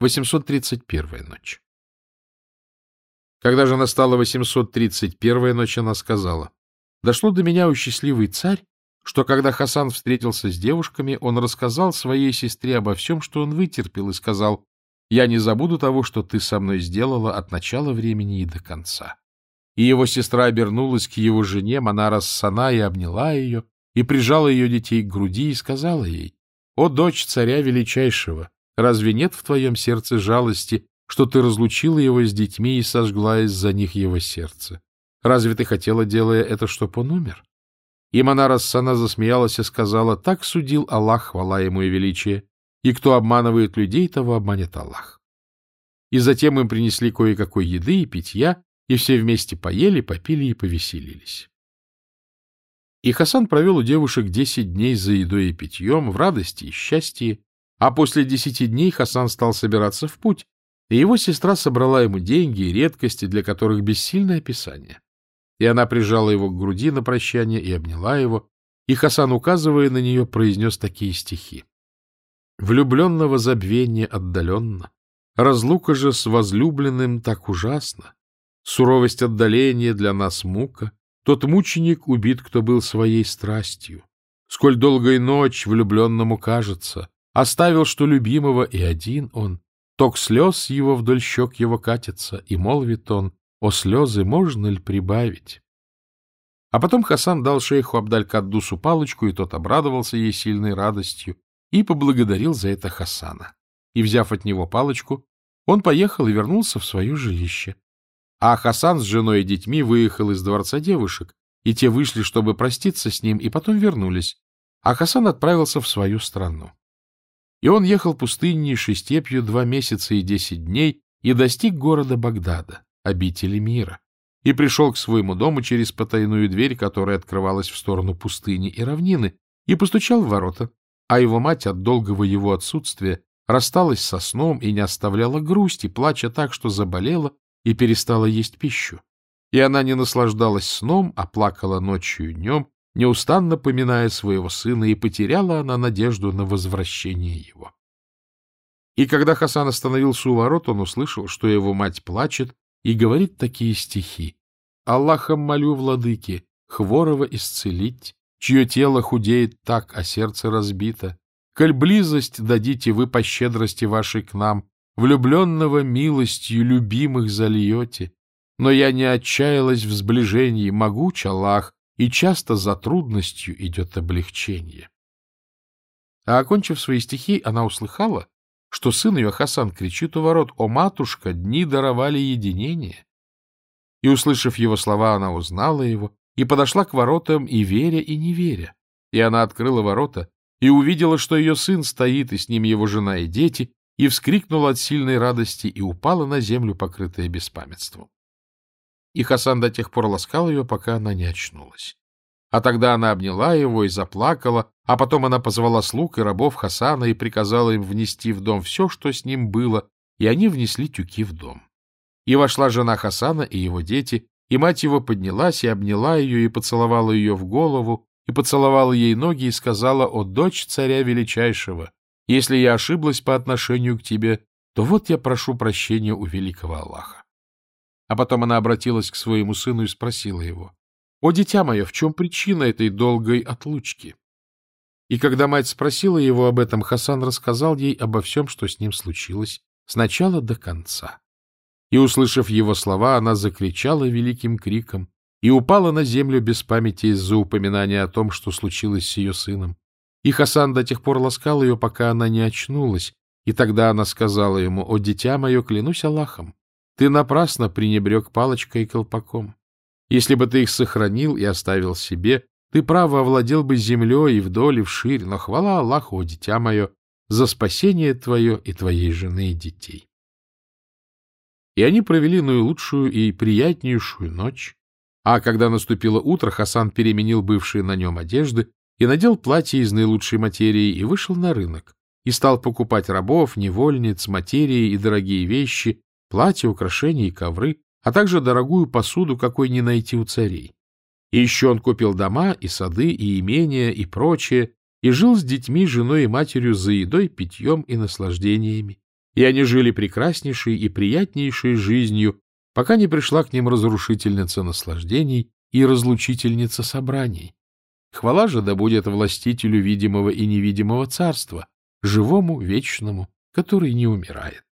831 ночь. Когда же настала 831 ночь, она сказала, «Дошло до меня, у счастливый царь, что когда Хасан встретился с девушками, он рассказал своей сестре обо всем, что он вытерпел, и сказал, «Я не забуду того, что ты со мной сделала от начала времени и до конца». И его сестра обернулась к его жене, Манара Сана, и обняла ее, и прижала ее детей к груди, и сказала ей, «О, дочь царя величайшего, Разве нет в твоем сердце жалости, что ты разлучила его с детьми и сожгла из-за них его сердце? Разве ты хотела, делая это, чтоб он умер? И Манара Сана засмеялась и сказала, так судил Аллах, хвала ему и величие, и кто обманывает людей, того обманет Аллах. И затем им принесли кое-какой еды и питья, и все вместе поели, попили и повеселились. И Хасан провел у девушек десять дней за едой и питьем, в радости и счастье, а после десяти дней Хасан стал собираться в путь, и его сестра собрала ему деньги и редкости, для которых бессильное описание. И она прижала его к груди на прощание и обняла его, и Хасан, указывая на нее, произнес такие стихи. «Влюбленного забвение отдаленно, разлука же с возлюбленным так ужасна, суровость отдаления для нас мука, тот мученик убит, кто был своей страстью. Сколь долгой ночь влюбленному кажется, Оставил, что любимого, и один он. Ток слез его вдоль щек его катится, и молвит он, о слезы можно ли прибавить? А потом Хасан дал шейху Абдаль-Каддусу палочку, и тот обрадовался ей сильной радостью и поблагодарил за это Хасана. И, взяв от него палочку, он поехал и вернулся в свое жилище. А Хасан с женой и детьми выехал из дворца девушек, и те вышли, чтобы проститься с ним, и потом вернулись, а Хасан отправился в свою страну. И он ехал пустыннейшей степью два месяца и десять дней и достиг города Багдада, обители мира, и пришел к своему дому через потайную дверь, которая открывалась в сторону пустыни и равнины, и постучал в ворота, а его мать от долгого его отсутствия рассталась со сном и не оставляла грусти, плача так, что заболела и перестала есть пищу. И она не наслаждалась сном, а плакала ночью и днем, неустанно поминая своего сына, и потеряла она надежду на возвращение его. И когда Хасан остановился у ворот, он услышал, что его мать плачет и говорит такие стихи. «Аллахом молю, владыки, хворого исцелить, чье тело худеет так, а сердце разбито. Коль близость дадите вы по щедрости вашей к нам, влюбленного милостью любимых зальете. Но я не отчаялась в сближении, могуч Аллах, и часто за трудностью идет облегчение. А окончив свои стихи, она услыхала, что сын ее Хасан кричит у ворот «О, матушка, дни даровали единение!» И, услышав его слова, она узнала его и подошла к воротам и веря, и не веря. И она открыла ворота и увидела, что ее сын стоит, и с ним его жена и дети, и вскрикнула от сильной радости и упала на землю, покрытая беспамятством. И Хасан до тех пор ласкал ее, пока она не очнулась. А тогда она обняла его и заплакала, а потом она позвала слуг и рабов Хасана и приказала им внести в дом все, что с ним было, и они внесли тюки в дом. И вошла жена Хасана и его дети, и мать его поднялась и обняла ее и поцеловала ее в голову, и поцеловала ей ноги и сказала, «О, дочь царя величайшего, если я ошиблась по отношению к тебе, то вот я прошу прощения у великого Аллаха». А потом она обратилась к своему сыну и спросила его, «О, дитя мое, в чем причина этой долгой отлучки?» И когда мать спросила его об этом, Хасан рассказал ей обо всем, что с ним случилось, с начала до конца. И, услышав его слова, она закричала великим криком и упала на землю без памяти из-за упоминания о том, что случилось с ее сыном. И Хасан до тех пор ласкал ее, пока она не очнулась, и тогда она сказала ему, «О, дитя мое, клянусь Аллахом, ты напрасно пренебрег палочкой и колпаком. Если бы ты их сохранил и оставил себе, ты, право, овладел бы землей и вдоль, и вширь, но хвала Аллаху, о дитя мое, за спасение твое и твоей жены и детей. И они провели наилучшую и приятнейшую ночь, а когда наступило утро, Хасан переменил бывшие на нем одежды и надел платье из наилучшей материи и вышел на рынок, и стал покупать рабов, невольниц, материи и дорогие вещи, платья, украшения и ковры, а также дорогую посуду, какой не найти у царей. И еще он купил дома, и сады, и имения, и прочее, и жил с детьми, женой и матерью за едой, питьем и наслаждениями. И они жили прекраснейшей и приятнейшей жизнью, пока не пришла к ним разрушительница наслаждений и разлучительница собраний. Хвала же да будет властителю видимого и невидимого царства, живому, вечному, который не умирает.